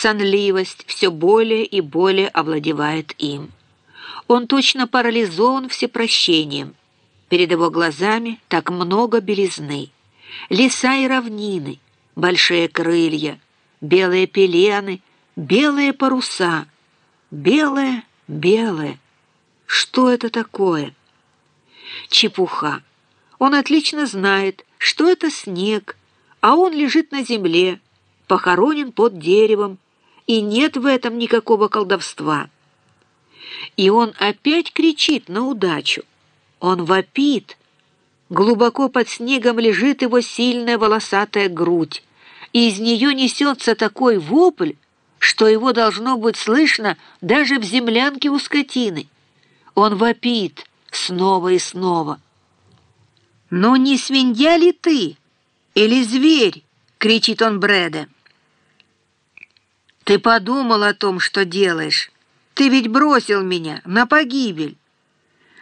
Сонливость все более и более овладевает им. Он точно парализован всепрощением. Перед его глазами так много белизны. Леса и равнины, большие крылья, белые пелены, белые паруса. Белое, белое. Что это такое? Чепуха. Он отлично знает, что это снег, а он лежит на земле, похоронен под деревом, и нет в этом никакого колдовства. И он опять кричит на удачу. Он вопит. Глубоко под снегом лежит его сильная волосатая грудь, и из нее несется такой вопль, что его должно быть слышно даже в землянке у скотины. Он вопит снова и снова. «Ну не свинья ли ты? Или зверь?» — кричит он Брэда. Ты подумал о том, что делаешь. Ты ведь бросил меня на погибель.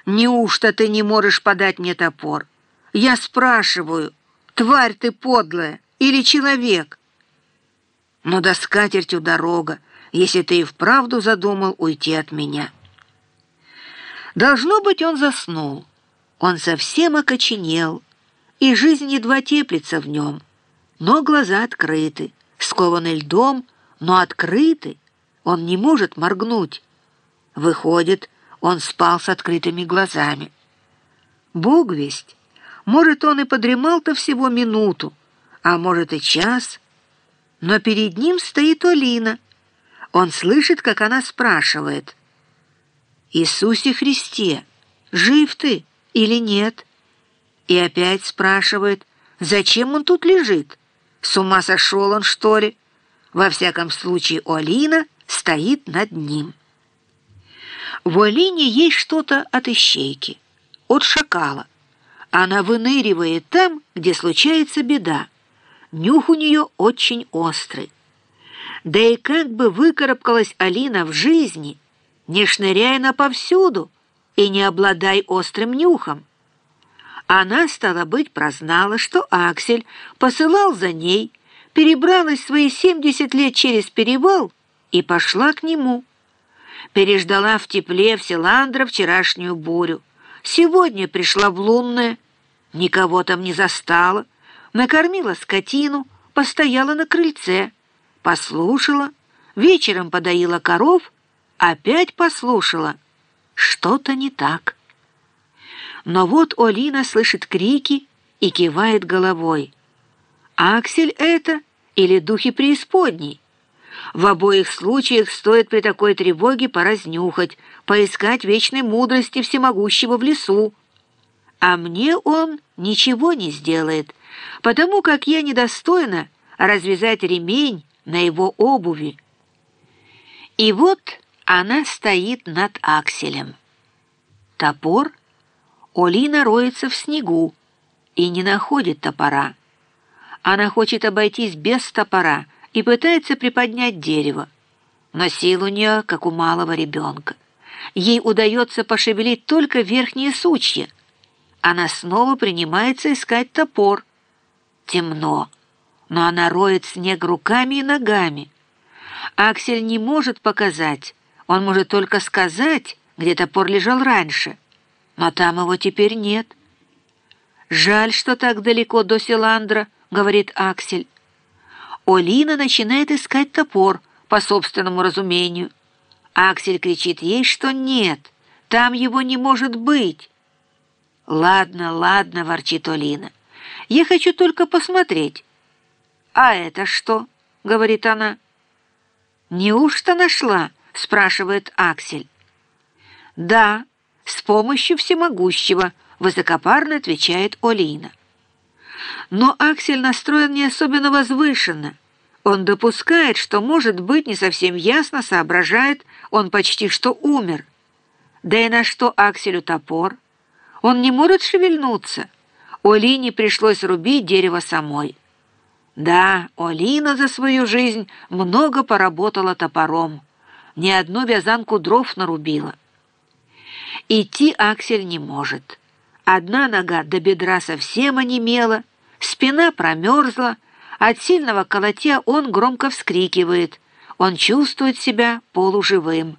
Неужто ты не можешь подать мне топор? Я спрашиваю, тварь ты подлая или человек? Но до скатертью дорога, если ты и вправду задумал уйти от меня. Должно быть, он заснул. Он совсем окоченел, и жизнь едва теплится в нем. Но глаза открыты, скованы льдом, но открытый он не может моргнуть. Выходит, он спал с открытыми глазами. Бог весть, может, он и подремал-то всего минуту, а может и час. Но перед ним стоит Олина. Он слышит, как она спрашивает. «Иисусе Христе, жив ты или нет?» И опять спрашивает, зачем он тут лежит? С ума сошел он, что ли? Во всяком случае, Олина стоит над ним. В Олине есть что-то от ищейки, от шакала. Она выныривает там, где случается беда. Нюх у нее очень острый. Да и как бы выкарабкалась Алина в жизни, не шныряя на повсюду и не обладай острым нюхом. Она, стала быть, прознала, что Аксель посылал за ней, перебралась свои семьдесят лет через перевал и пошла к нему. Переждала в тепле в Селандра вчерашнюю бурю. Сегодня пришла в лунное, никого там не застала, накормила скотину, постояла на крыльце, послушала, вечером подоила коров, опять послушала. Что-то не так. Но вот Олина слышит крики и кивает головой. Аксель это или духи преисподней. В обоих случаях стоит при такой тревоге поразнюхать, поискать вечной мудрости всемогущего в лесу. А мне он ничего не сделает, потому как я недостойна развязать ремень на его обуви. И вот она стоит над акселем. Топор Олина роется в снегу и не находит топора. Она хочет обойтись без топора и пытается приподнять дерево. Но сил у нее, как у малого ребенка. Ей удается пошевелить только верхние сучья. Она снова принимается искать топор. Темно, но она роет снег руками и ногами. Аксель не может показать, он может только сказать, где топор лежал раньше, но там его теперь нет. Жаль, что так далеко до Селандра, — говорит Аксель. Олина начинает искать топор по собственному разумению. Аксель кричит ей, что нет, там его не может быть. «Ладно, ладно», — ворчит Олина, — «я хочу только посмотреть». «А это что?» — говорит она. «Неужто нашла?» — спрашивает Аксель. «Да, с помощью всемогущего», — высокопарно отвечает Олина. Но Аксель настроен не особенно возвышенно. Он допускает, что, может быть, не совсем ясно соображает, он почти что умер. Да и на что Акселю топор? Он не может шевельнуться. Олине пришлось рубить дерево самой. Да, Олина за свою жизнь много поработала топором. Ни одну вязанку дров нарубила. Идти Аксель не может. Одна нога до бедра совсем онемела, Спина промерзла, от сильного колотья он громко вскрикивает. Он чувствует себя полуживым.